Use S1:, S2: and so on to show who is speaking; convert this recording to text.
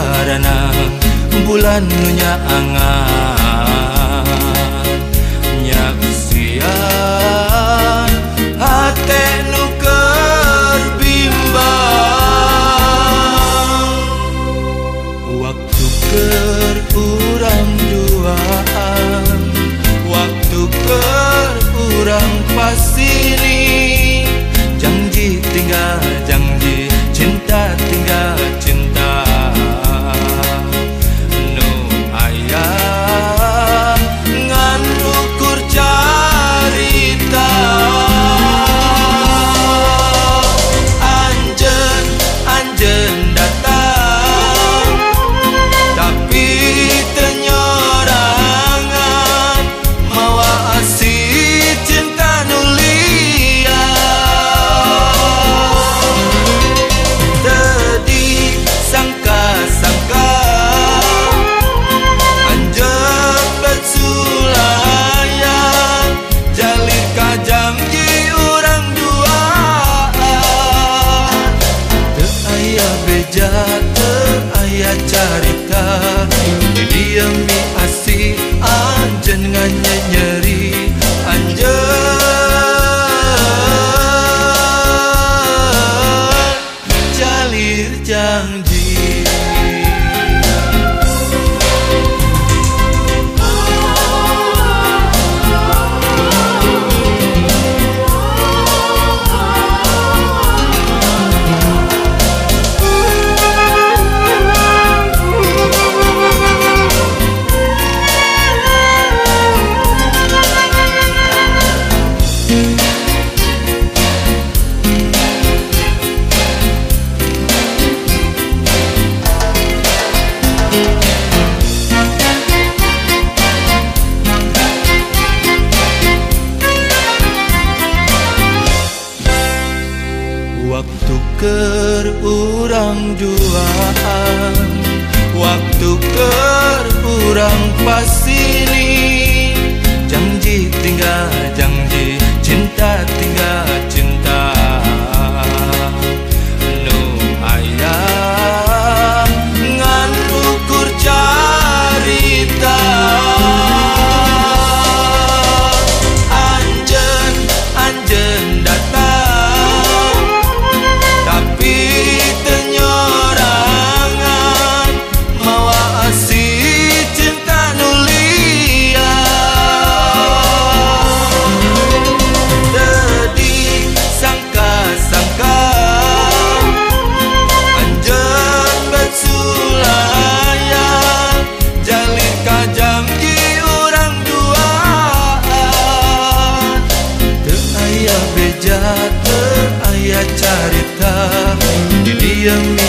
S1: karena bulan nya angan nya usian hate nuker bimbang waktu ker duaan waktu ker pasir nyeri anjir berduaan Waktu berkurang pas ini. William.